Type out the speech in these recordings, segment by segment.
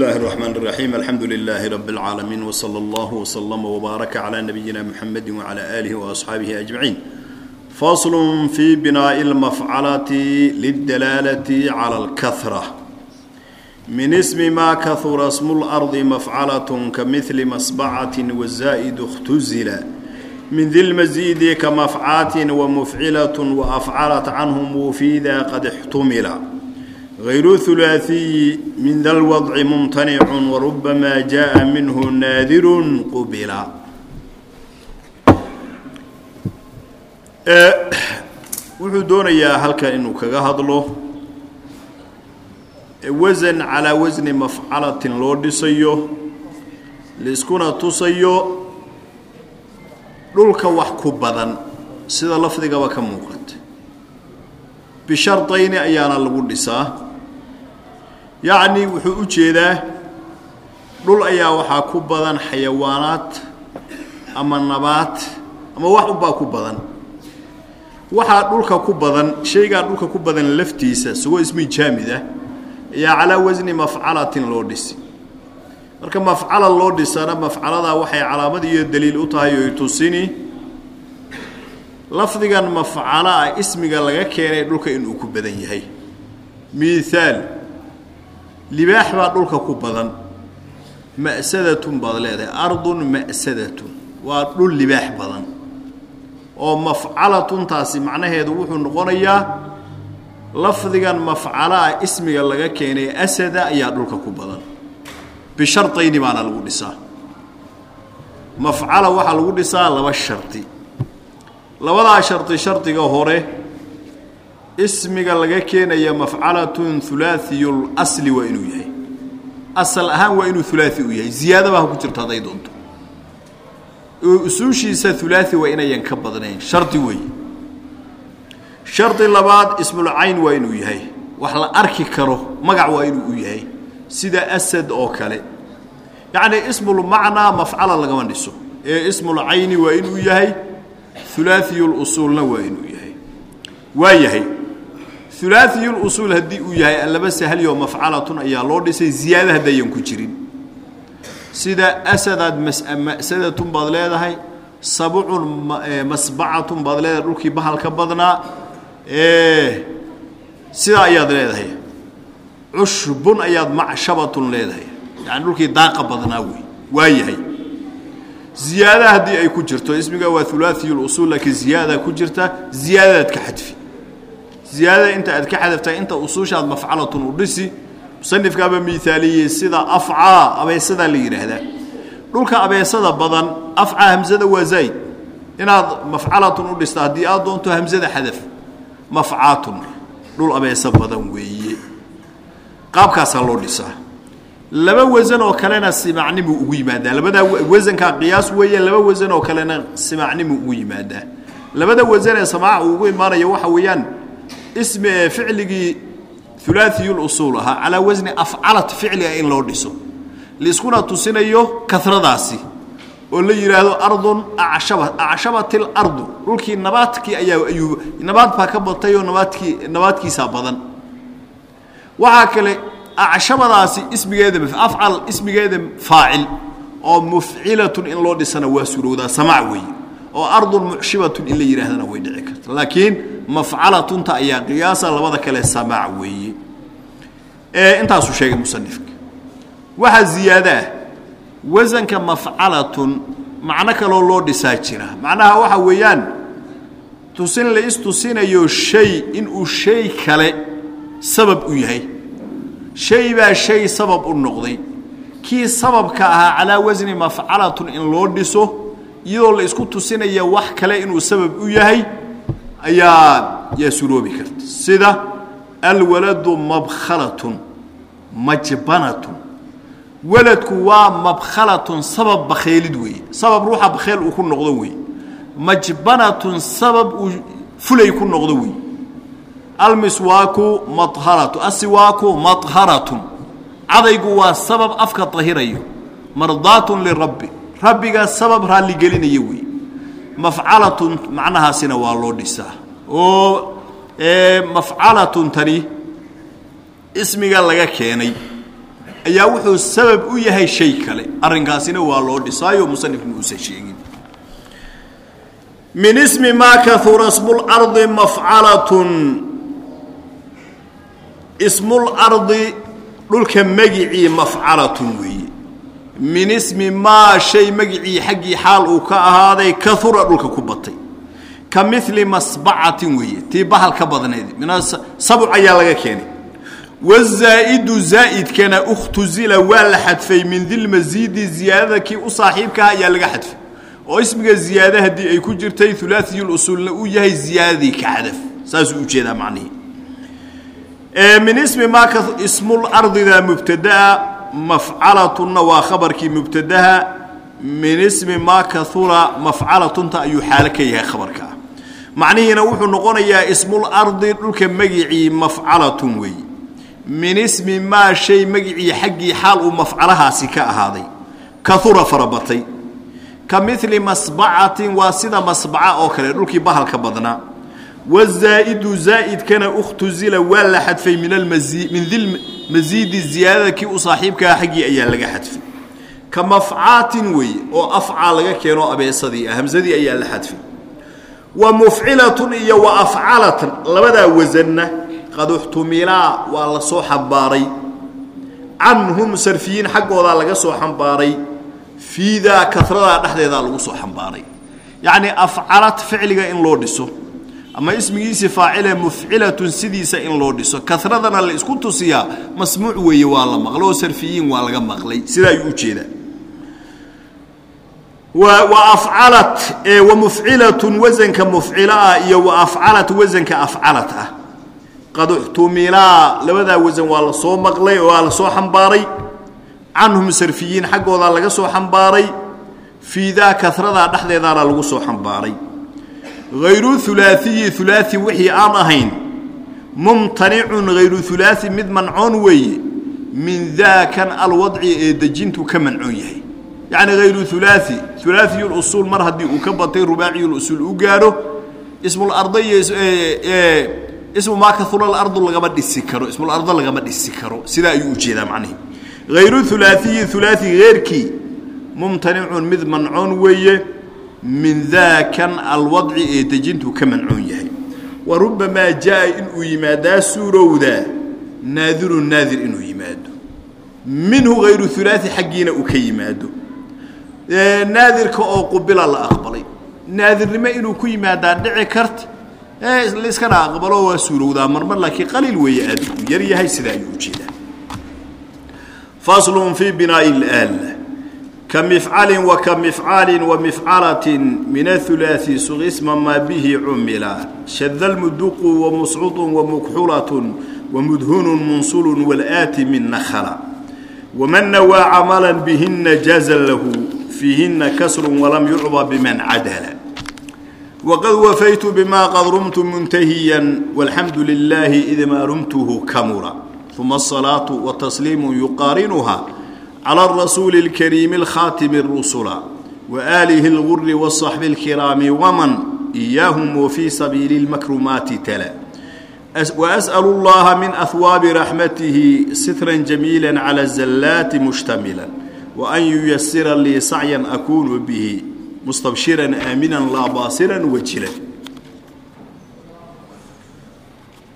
الله الرحمن الرحيم الحمد لله رب العالمين وصلى الله وسلم وبارك على نبينا محمد وعلى آله وأصحابه أجمعين فصل في بناء المفعلة للدلالة على الكثرة من اسم ما كثر اسم الأرض مفعلة كمثل مصبعة والزائد اختزل من ذي المزيد كمفعات ومفعلة وأفعلت عنهم وفي ذا قد احتمل غير ثلاثي من ذا الوضع ممتنع وربما جاء منه ناذر قبل wuxuu doonayaa halkan inuu kaga hadlo wasan calaa wasni mafcalatin loo dhisayo laiskuna tusayo dhulka wax ku badan sida lafdigaba ka muuqata bishardayni ayaana lagu dhisaa yacni wuxuu u jeedaa dhul ayaa waxaa ku badan xayawaanaad ama nabaad ama wax unbaa ku badan. Waxaa dhulka ku badan shaygaa dhulka ku badan laftiisa isagoo ismi jaamid ah ayaa calaa wasni mafcalatin loo dhisi. Marka mafcala loo dhisana mafcaladaa waxay calaamad iyo daliil u tahay oy tusini lafdigan mafcalo ah ismiga laga keenay dhulka inuu ku badan yahay. Miaal libaax baa dhulka ku badan. Ma'sadatun baad leedahay. Ardun ma'sadatun waa dhul libaax badan. Oo mafcalatuntaasi macnaheedu wuxuu noqonayaa lafdigan mafcalo ah ismiga laga keenay asada ayaa dhulka ku badan. Bishardayni baana lagu dhisaa. Mafcala waxaa lagu dhisaa laba shardi labadaa shardi shardiga hore ismiga laga keenaya mafcalatun ulaahiyu lsli waa inuu yahay. Asal ahaan waa inuu ulaai u yahay. Ziyaadaba ha ku jirto doonto. Usuushiisa ulaai waa inayan ka badnayn. Shardi weey shardi labaad ismulcayn waa inuu yahay. Wax la arki karo magac waa inuu u yahay. Sida asad oo kale. Yacnii ismulmacnaa mafcala lagama dhiso. Ee ismulcayni waa inuu yahay ulaaiyu lusuulna waa inuu yahay. Waa yahay hulaaثiyulusuul haddii uu yahay laba sahlyo mafcalatun ayaa loo dhisay ziyaada haddayan ku jirin. Sida asadaad ma'sadatun baad leedahay sabcun masbacatun baad leedahay dhulkii bahalka badnaa sidaa ayaad leedahay. Cushbun ayaad macshabatun leedahay. Yani dhulkii daaqa badnaa wey waa yahay. Ziyaada haddii ay ku jirto ismiga waa hulaaثiyulusuul laakiin ziyaada ku jirta ziyaadadaad ka xadfi ziyaadada inta aad ka xadaftahay inta usuushaad mafcalatun u dhisi musanifkaaba miaaliyey sida afcaa abeesadaa la yidhaahdaa. Dhulka abeesada badan afcaa hamsada waa zayd. Inaad mafcalatun u dhista haddii aad doonto hamsada xadaf mafcaatun dhul abeeso badan weeye. Qaabkaasaa loo dhisaa. Laba wasan oo kalena simacnimu ugu yimaadaa. Labadaa wasankaa qiyaas weeye laba wasan oo kalena simacnimu ugu yimaadaa. Labada wasan ee samaaca ugu imaanaya waxa weeyaan ismi ee ficligii hulaaثiyulusuul ahaa calaa wasni afcalat ficliga in loo dhiso. Laiskuna tusinayo karadaasi oo la yidhaahdo ardun acshaba acshabat اlardu dhulkii nabaadkii ayaa ayuu nabaad baa ka batay oo nabaadkii nabaadkiisaa badan. Waxaa kale acshabadaasi ismigeeda afcal ismigeeda faacil oo mufcilatun in loo dhisana waa surowdaa samac weeye. Oo ardun mucshibatun in la yidhaahdana way dhici karta. Laakiin mafcalatunta ayaa qiyaasa labada kale samaac weeye. Intaasuu sheegay musanifka. Waxaa ziyaado ah wasanka mafcalatun macno kaloo loo dhisaa jira. Macnaha waxa weeyaan tusin la istusinayo shay inuu shay kale sabab u yahay. Shay baa shay sabab u noqday. Kii sababka ahaa calaa wasni mafcalatun in loo dhiso iyadoo la isku tusinaya wax kale inuu sabab u yahay ayaa yaa suroobi karta. Sida alwaladu mabkhalatun majbanatun. Waladku waa mabkhalatun sabab bakheelid weeye. Sabab ruuxa bakheel uu ku noqdo weeye. Majbanatun sabab uu fulay ku noqdo weeye. Almiswaaku maharatu asiwaaku madharatun. Cadaygu waa sabab afka dahirayo. Mardaatun lirabbi rabbiga sabab raalligelinaya weeye mafcalatun macnahaasina waa loo dhisaa. Oo mafcalatun tani ismiga laga keenay ayaa wuxuu sabab u yahay shay kale. Arrinkaasina waa loo dhisaayo musanifna uusan sheegin. Min ismi maa kahura smulardi mafcalatun. Ismulardi dhulka magicii mafcalatun weeye min ismi maa shay magicii xaggii xaal uu ka ahaaday kahura dhulka ku batay. Ka mili masbacatin weeye tii bahal ka badnayd. Min sabuc ayaa laga keenay. Wazaa'idu zaa'idkana ukhtuzila waa la xadfay min dilmasiidi ziyaadada kii u saaxiibkaha ayaa laga xadfay. Oo ismiga ziyaada haddii ay ku jirtay ulaatiyuusulna uu yahay ziyaadadii ka xadaf. Saasuu u jeedaa macnihii min ismi maa ismulardida mubtadaa mafcalatunna waa khabarkii mubtadaha min ismi maa kahura mafcalatunta ayuu xaalo ka yahay khabarkaa macnihiina wuxuu noqonayaa ismulardi dhulka magicii mafcalatun weeye min ismi maa shay magicii xaggii xaal uu mafcalahaasi ka ahaaday. Kahura farabatay ka mili masbacatin waa sida masbaca oo kale dhulkii bahalka badnaa wazaa'idu zaa'idkana ukhtuzila waa la xadfay min dilmasiidi ziyaadada kii u saaxiibkaha xaggii ayaa laga xadfay ka mafcaatin weeye oo afcaa laga keeno abeesadii hamsadii ayaa la xadfay wa mufcilatun iyo wa afcalatan labadaa wasanna qad uxtumilaa waa la soo xambaaray canhum sarfiyiin xaggoodaa laga soo xambaaray fiidaa karadaa dhexdeedaa lagu soo xambaaray yacnii afcalat ficliga in loo dhiso ama ismigiisii faacile mufcilatun sidiisa in loo dhiso. Karadana la isku tusiyaa masmuuc weeye waa la maqlo oo sarfiyiin waa laga maqlay. Sidaa ayuu u jeedaa wa mufcilatun wasanka mufcila ah iyo wa afcalat wasanka afcalat ah. Qad uxtumilaa labadaa wasan waa la soo maqlay oo waa la soo xambaaray. Canhum sarfiyiin xaggoodaa laga soo xambaaray. Fiidaa karadaa dhexdeedaana lagu soo xambaaray hayru ulaaiyi ulaai wixii aan ahayn mumtanicun hayru ulaai mid mancoon weeye min daakan alwadci ee dejintu ka mancoon yahay yacni hayru ulaai ulaaiusuul mar haddii uu ka batay rubaaciyusuul u gaadho ismularda iyo ismu maa kaura alardu lagama dhisi karo ismularda lagama dhisi karo sidaa ayuu u jeedaa macnihi hayru ulaaiyi ulaai heerkii mumtanicun mid mancoon weeye min daakan alwadci ee dejintu ka mancoon yahay. Wa rubamaa jaa inuu yimaadaa suurowdaa naadirun naadir inuu yimaado. Minhu hayru ulaai xaggiina uu ka yimaado. Naadirka oo qubila la aqbalay. Naadirnimo inuu ku yimaadaa dhici karta laiskana aqbalo waa suurowdaa marmar laakiin qaliil weeye aad u yar yahay sidaa ayuu u jeedaa faslun fii binaa'i ka mifcalin wa ka mifcalin wa mifcalatin min ahulaai suqisma maa bihi cumila shada lmuduqu wa muscudun wa mukxulatun wa mudhunun munsulun walaati min nakhala waman nawaa camalan bihina jaaza lahu fiihina kasrun walam yucba biman cadala waqad wafaytu bima qad rumtu muntahiya walxamdu lilaahi idmaa rumtuhu kamula uma asalaatu watasliimu yuqaarinuha الصلاة والتسليم يقارنها على الرسول الكريم الخاتم الرسل وآله الغر والصحب الكرام ومن إياهم وفي سبيل المكرمات تلا وأسأل الله من أثواب رحمته سترا جميلا على الزلات مشتملا وأن ييسر لي سعيا أكون به مستبشرا آمنا لا باصرا وجلا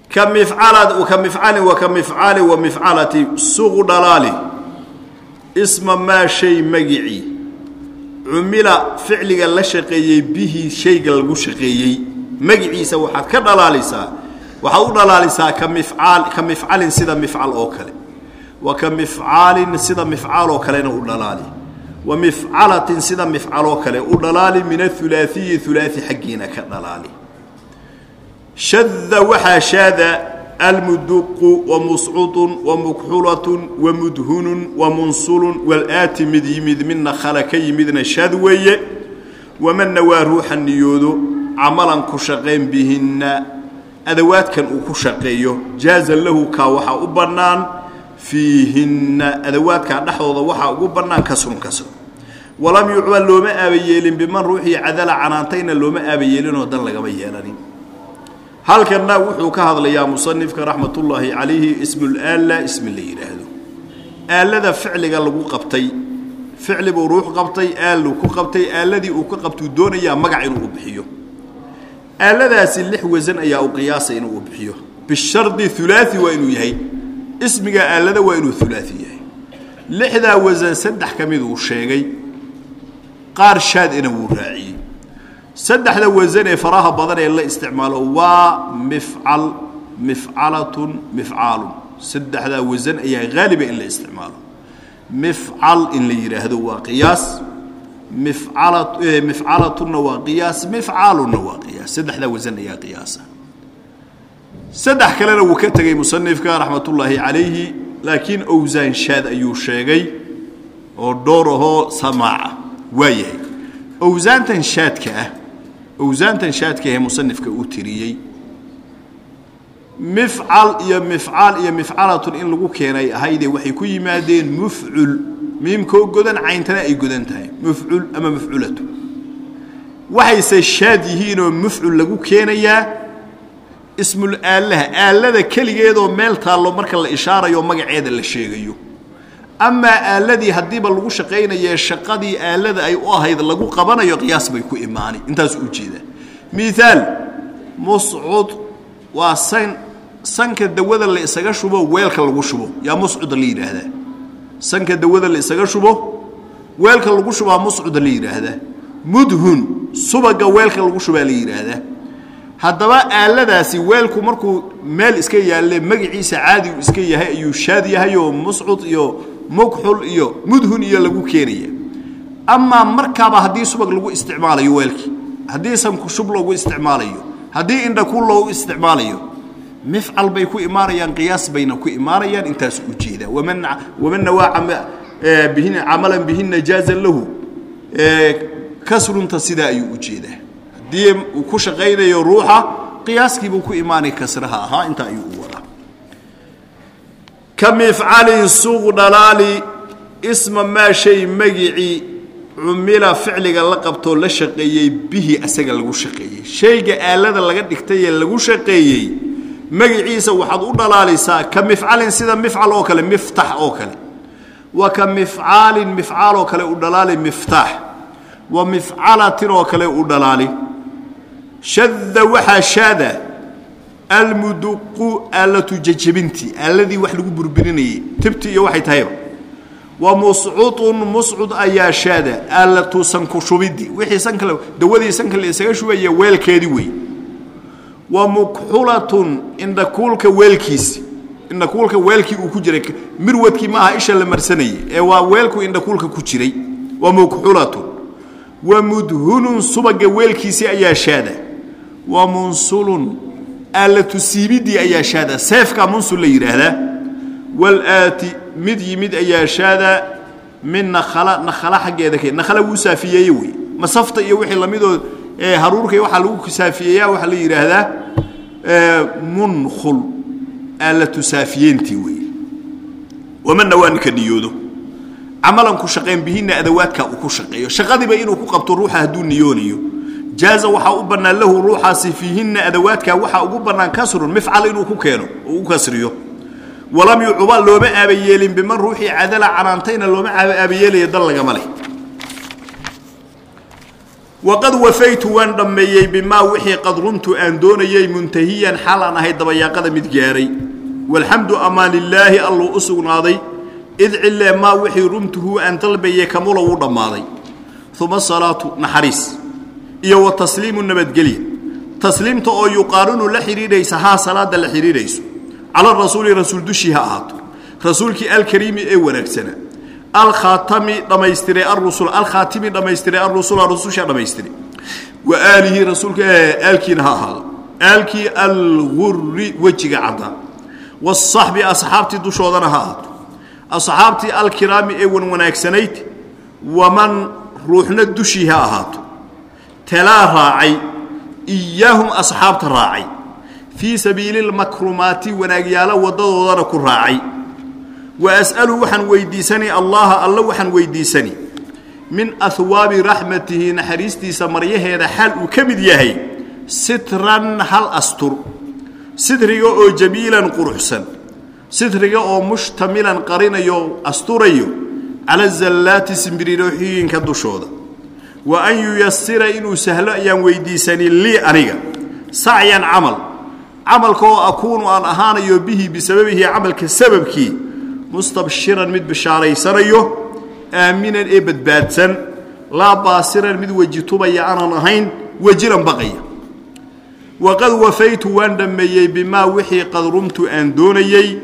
كمفعلة وكمفعل وكمفعال ومفعلة سوق دلالي isma maa shay magicii cumila ficliga la shaqeeyey bihi shayga lagu shaqeeyey. Magiciisa waxaad ka dhalaalisaa waxaad u dhalaalisaa ka mifcaal ka mifcalin sida mifcal oo kale. Wa ka mifcaalin sida mifcaal oo kalena u dhalaali. Wa mifcalatin sida mifcal oo kale u dhalaali min athulaaiyi ulaai xaggiina ka dhalaali. Shada waxaa shaada almuduqu wamuscudun wamukxulatun wamudhunun wamunsulun walaati mid yimid midna khala ka yimidna shad weeye. Wamanna waa ruuxa niyoodo camalan ku shaqayn bihinna adawaadkan uu ku shaqeeyo jaaza lahu kaa waxaa u bannaan fiihinna adawaadkaa dhexdooda waxaa ugu bannaan kasrun kasr walam yucbal looma aabayeelin biman ruuxii cadala canaantayna looma aabayeelinoo dan lagama yeelanin halkanna wuxuu ka hadlayaa musanifka raxmatullaahi calayhi ismulaalla ismi la yidhaahdo. Aalada ficliga lagu qabtay ficli buu ruux qabtay aalu ku qabtay aaladii uu ka qabtuu doonayaa magac inuu bixiyo. Aaladaasi lix wasan ayaa u qiyaasa inuu u bixiyo. Bishardi ulaai waa inuu yahay. Ismiga aalada waa inuu ulaai yahay. Lixdaa wasan saddex ka mid uu sheegay. Qaar shaadina wuu raaciyey saddexda wasan ee faraha badan ee la isticmaalo waa mifcal mifcalatun mifcaalun. Saddexdaa wasan ayaa haaliba in la isticmaalo. Mifcal in la yidhaahdo waa qiyaas. Mifcala mifcalatunna waa qiyaas. Mifcaalunna waa qiyaas. Saddexdaa wasan ayaa qiyaasa. Saddex kalena wuu ka tegey musanifka raxmatullaahi calayhi laakiin owsaan shaad ayuu sheegay oo dhowr ahoo samaaca waa yahay. Owsaantan shaadka ah owsaantan shaadka ahee musanifka uu tiriyey mifcal iyo mifcaal iyo mifcalatun in lagu keenay ahaydee waxay ku yimaadeen mufcul. Miimkoo godan cayntana ay godan tahay. Mufcul ama mafculatu waxayse shaad yihiinoo mufcul lagu keenayaa ismul aalaha aalada keligeedoo meel taallo marka la ishaarayo magaceeda la sheegayo amaa aaladii haddiiba lagu shaqaynayee shaqadii aalada ay u ahayd lagu qabanayo qiyaas bay ku imaani. Intaas u jeedaa miaal muscud waa san sanka dawada la isaga shubo weelka lagu shubo. Yaa muscuda la yidhaahdaa sanka dawada la isaga shubo weelka lagu shubaa muscuda la yidhaahdaa mudhun subaga weelka lagu shubaa la yidhaahdaa haddaba aaladaasi weelku markuu meel iska yaalle magaciisa caadi uu iska yahay ayuu shaad yahay oo muscud iyo mugxul iyo mudhun iyo lagu keenaya. Amaa markaaba haddii subag lagu isticmaalayo weelkii haddii sanku shub loogu isticmaalayo haddii indhakuul loogu isticmaalayo mifcal bay ku imaanayaan qiyaas bayna ku imaanayaan intaas u jeedaa waman waman nawaa bihin camalan bihina jaazan lahu kasrunta sidaa ayuu u jeedaa. Haddii uu ku shaqaynayo ruuxa qiyaaskiibuu ku imaanay kasraha ahaa intaa ayuu ka mifcalin suuq dhalaali isma maa shay magicii cumila ficliga la qabtoo la shaqeeyey bihi asaga lagu shaqeeyey. Shayga aalada laga dhigtayee lagu shaqeeyey magiciisa waxaad u dhalaalisaa ka mifcalin sida mifcal oo kale miftax oo kale. Wa ka mifcaalin mifcaal oo kale u dhalaali miftaax wa mifcalatin oo kale u dhalaali. Shada waxaa shaada almuduqu aalatu jajabintii aaladii wax lagu burburinayey tibti iyo waxay tahayba. Wa muscudun muscud ayaa shaada aalatu sanku shubidii wixii sanka dawadii sanka la isaga shubaya weelkeedii wey. Wa mukxulatun indhakuulka weelkiisi. Indhakuulka weelkii uu ku jiray. Mirwadkii maaha isha la marsanayay ee waa weelku indhakuulka ku jiray. Wa mukxulatun wa mudhunun subaga weelkiisii ayaa shaada. Wa munsulun aalatu siibidii ayaa shaada seefkaa munsul la yidhaahdaa walaati mid yimid ayaa shaada min nakhala nakhala xaggeeda k nakhala wuu saafiyeeye wey masafta iyo wixii lamidoo haruurka waxaa lagu saafiyeeyaa waxaa la yidhaahdaa munkhul. Aalatu saafiyeentii wey wamana waa ninka niyoodo. Camalan ku shaqayn bihinna adawaadkaa uu ku shaqeeyo. Shaqadiiba inuu ku qabto ruuxa hadduu niyoonayo jaaza waxaa u bannaan lahu ruuxaasi fiihinna adawaadkaa waxaa ugu bannaan kasrun mifcal inuu ku keeno oo u kasriyo. Walam yucuba looma aabayeelin biman ruuxii cadala canaantayna looma aabayeelaya dal lagama leh. Waqad wafaytu waan dhammeeyey bimaa wixii qad runtu aan doonayey muntahiyan xaal aan ahay dabayaaqada mid gaaray. Walxamdu amaan lilaahi alluu u sugnaaday. Id cille maa wixii rumtuhu aan dalbayey kamula wuu dhammaaday. Uma salaatu naxariis iyo wa tasliimu nabadgelya tasliimta oo yuqaarinu la xidhiidhaysa haa salaada la xidhiidhayso. Cala rasuuli rasuul dushii ha ahaato. Rasuulkii alkariimi ee wanaagsana. Alkhaatami dhammaystiray arusul alkhaatimi dhammaystiray arusula rususha dhammaystiray wa aalihi rasuulka aalkiina ha ahaado. Aalkii alguri wejiga caddaa waasaxbi asxaabtii dushoodana ha ahaato. Asxaabtii alkiraami ee wan wanaagsanayd waman ruuxna dushii ha ahaato talaa raacay iyaahum asxaabta raacay. Fii sabiili lmakrumaati wanaagyaalo waddadoodana ku raacay. Wa as'alu waxaan weydiisani allaha alla waxaan weydiisani. Min ahwaabi raxmatihi naxariistiisa maryaheeda xaal uu ka mid yahay sitran hal astur. Sidriga oo jamiilan quruxsan sitriga oo mushtamilan qarinayo asturayo cala zallaati simbirirooxiyinka dushooda wa an yuyasira inuu sahlo ayaan weydiisani lii aniga. Sacyan camal. Camalka oo akuunu aan ahaanayo bihi bisababihi camalka sababkii. Mustabshiran mid bishaaraysanayo aaminan ee badbaadsan. Laa baasiran mid weji tubaya aanan ahayn wejilan baqaya. Waqad wafaytu waan dhammeeyey bimaa wixii qad rumtu aan doonayey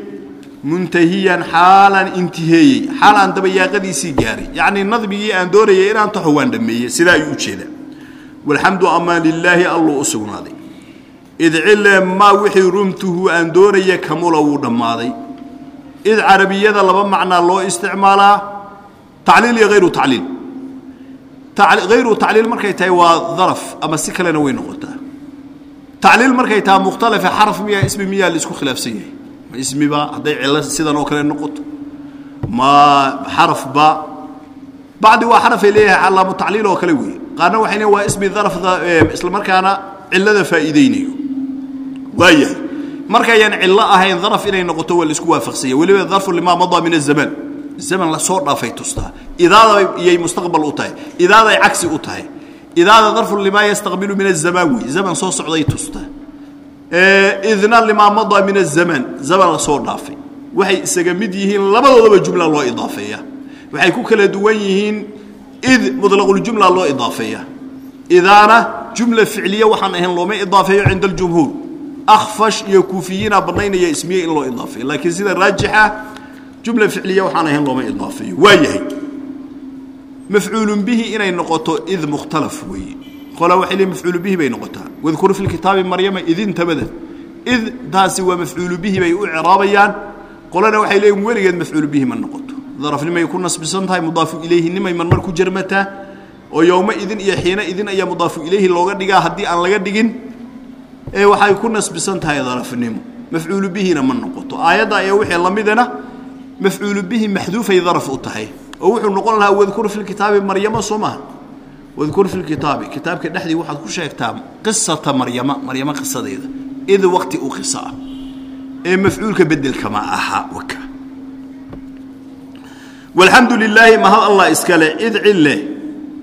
muntahiyan xaalaan intiheeyey xaal aan dabayaaqadiisii gaaray. Yacnii nadmigii aan doonayay inaan taxo waan dhammeeyey sidaa ayuu u jeedaa. Walxamdu amaan lilaahi alluu u sugnaaday. Id cille maa wixii rumtuhu aan doonaya kamula wuu dhammaaday. Id carabiyada laba macnaa loo isticmaalaa tacliil iyo hayru tacliil. Hayru tacliil markay tahay waa daraf ama si kalena way noqotaa. Tacliil markay tahay mukhtalafe xaraf miyaa ismi miyaa la isku khilaafsan yahay ismiba hadday cillo sidan oo kale noqoto. Ma xarafba bacdi waa xarafay leeyahay calaamu tacliil oo kale weeye. Qaarna waxay leeyihiin waa ismi darafda isla markaana cillada faa'iideynayo waayahay. Markayaan cillo ahayn daraf inay noqoto waa la isku waafaqsanya. Weliba darfu limaa madaa min azamaan zaman la soo dhaafay tustaa idaada iyay mustaqbal u tahay. Idaaday cagsi u tahay. Idaada darfu limaa yastaqbilu min azamaan wey zaman soo socday tustaa idna limaa min azamaan zaman la soo dhaafay. Waxay isaga mid yihiin labadoodaba jumla loo idaafeeya. Waxay ku kala duwan yihiin id mudlaquljumla loo idaafeeya. Idaana jumla ficliya waxaan ahayn looma idaafeeyo cinda aljumhuur akfash iyo kuufiyiina banaynaya ismiye in loo idaafeeyo. Laakiin sida raajixa jumla ficliya waxaan ahayn looma idaafeeyo. Waa yahay mafcuulun bihi inay noqoto id mukhtalaf weeye qola waxay leeyihiin mafcuulu bihi bay noqotaa. Wadkur fi lkitaabi maryama idintabada id taasi waa mafcuulu bihi bay u ciraabayaan qolana waxay leeyihiin weligeed mafcuulu bihi ma noqoto. Darafnimay ku nasbisan tahay mudaafu ilayhinimay marmar ku jarmataa oo yowma idin iyo xiina idin ayaa mudaafu ilayhi looga dhigaa haddii aan laga dhigin. Ee waxay ku nasbisan tahay darafnimo. Mafcuulu bihina ma noqoto. Aayadda ayaa wixii la midana mafcuulu bihi maxduufay daraf u tahay. Oo wuxuu noqon lahaa wadkur fi lkitaabi maryama soo maha wadkur fi lkitaabi kitaabka dhexdii waxaad ku sheegtaa qisata maryama maryamo qisadeeda id waqti u qiso ah ee mafcuulka bedelkama aha waka. Walxamdu lilaahi mahad allah iskale id cille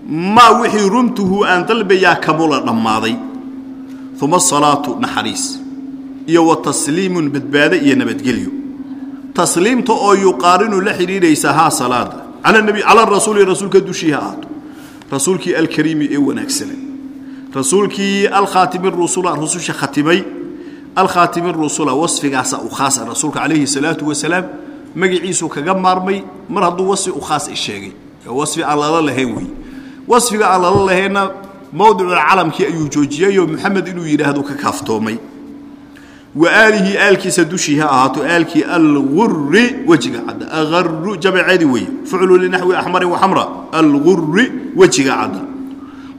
maa wixii runtuhu aan dalbayaa kamula dhammaaday. Uma asalaatu naxariis iyo wa tasliimun badbaado iyo nabadgelyo. Tasliimta oo yuqaarinu la xidhiidhaysa haa salaada cala rasuuli rasuulka dushii ha ahaato rasuulkii alkariimi ee wanaagsana rasuulkii alkhaatimi rusula rususha khatimay alkhaatimi rusula wasfigaasa u khaasa rasuulka calayhi salaatu wasalaam magaciisuu kaga maarmay mar hadduu wasfi u khaas i sheegay. Wasfi aan lala lahayn wey wasfiga aan lala lahaynna mowdiculcalamkii ayuu joojiyeyoo maxamed inuu yidhaahdo ka kaaftoomay. Wa aalihi aalkiisa dushii ha ahaato aalkii alguri wejiga cadda agaru jabeeceedi weeye ficlu linaxwi axmarin waxamra alguri wejiga cadda.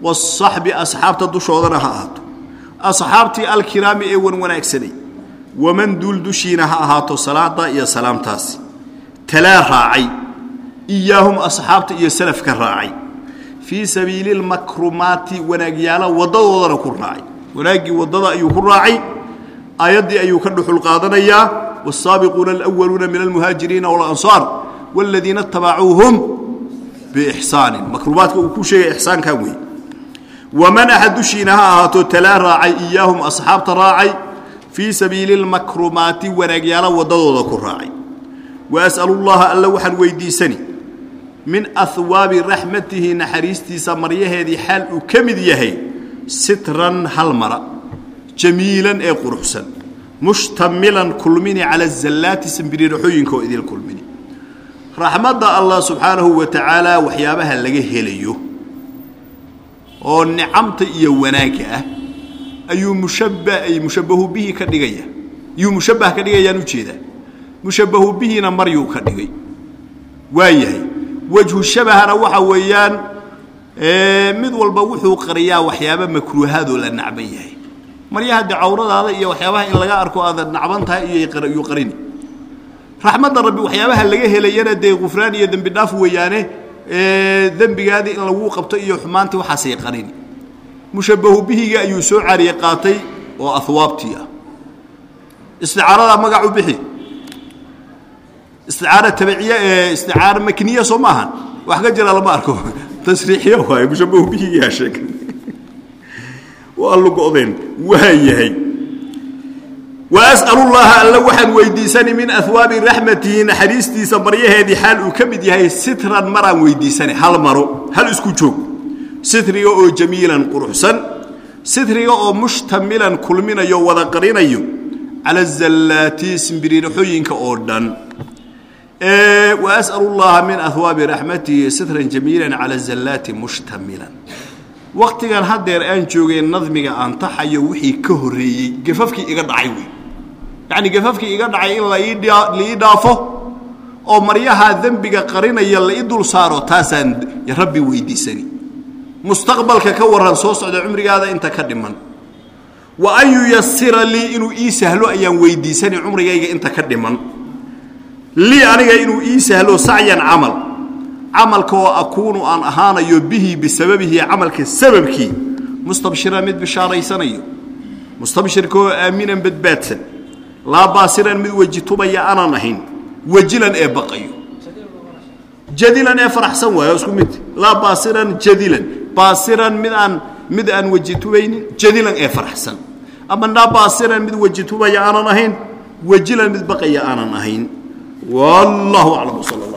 Waasaxbi asxaabta dushoodana ha ahaato. Asxaabtii alkiraami ee wanwanaagsanay. Waman duul dushiina ha ahaato salaada iyo salaamtaasi talaa raacay. Iyaahum asxaabta iyo salafka raacay. Fii sabiili lmakrumaati wanaagyaala wadadoodana ku raacay. Wanaaggii waddada ayuu ku raacay. Aayaddii ayuu ka dhuxul qaadanayaa. Waasaabiquuna alwaluuna min almuhaajiriina walansaar. Waladiina tabacuuhum biixsaani makrumaadka uu ku sheegay ixsaankan wey waman axad dushiina ha ahaato talaa raacay iyaahum asxaabta raacay fii sabiili اlmakrumaati wanaagyaala waddadooda ku raacay waas'alu اllaha alla waxaan weydiisani min ahwaabi raxmatihi naxariistiisa maryaheedii xaal uu ka mid yahay sitran hal mara jamiilan ee quruxsan mushtamilan kulmini cala zallaati sambiriiraxooyinka oo idil raxmadda allah subxaanahu wa tacaala waxyaabaha laga helayo oo nicamta iyo wanaagga ah ayuu mushabba ay mushabbahu bihi ka dhigaya. Ayuu mushabbah ka dhigayaan u jeedaa mushabbahu bihina maryuu ka dhigay. Waa yahay wejhu shabahana waxa weeyaan mid walba wuxuu qariyaa waxyaaba makruuhaadoo la nacban yahay. Maryaha de cawradaada iyo waxyaabaha in laga arko aada nacban tahay iyuu qarini raxmadda rabbi waxyaabaha laga helayana dee gufraan iyo dembi dhaaf weeyaane dembigaadii in lagu qabto iyo xumaantii waxaasay qarini mushabbahu bihiga ayuu soo cariye qaatay oo ahwaabtii ah. Isticaarada magacu bixi. Isticaaro tabiciye ee isticaaro makniya soo maahan wax ka jira lama arko. Tasriixiyo waayo mushabahu bihiyaa sheeg waa lugodeen waa yahay waas'al llaha alla waxaan weydiisani min ahwaabi raxmatihi naxariistiisa maryaheedii xaal uu ka mid yahay sitran maraan weydiisani hal maro hal isku joog sitriga oo jamiilan quruxsan sitriga oo mushtamilan kulminayo wada qarinayo cala zallaati simbiriiraxooyinka oo dhan waas'al llaha min ahwaabi raxmatihi sitran jamiilan cala zallaati mushtamilan waktigan haddeer aan joogay nadmiga aan taxayo wixii ka horreeyey gafafkii iga dhacay yacni gafafkii iga dhacay in laii dhaafo oo maryahaa dembiga qarinaya la ii dul saaro taasaan rabbi weydiisani. Mustaqbalka ka warran soo socda cumrigaada inta ka dhiman. Wa an yuyasira lii inuu ii sahlo ayaan weydiisani cumrigayga inta ka dhiman. Lii aniga inuu ii sahlo sacyan camal. Camalka oo akuunu aan ahaanayo bihi bisababihi camalka sababkii. Mustabshira mid bishaaraysanayo mustabshirka oo aaminan badbaadsan laa baasiran mid weji tubaya aanan ahayn wajilan ee baqayo. Jadilan ee faraxsan waayo isku mid. Laa baasiran jadilan. Baasiran mid aan mid aan weji tubaynin jadilan ee faraxsan. Ama laa baasiran mid weji tubaya aanan ahayn wajilan mid baqaya aanan ahayn. Wallahu aclam sal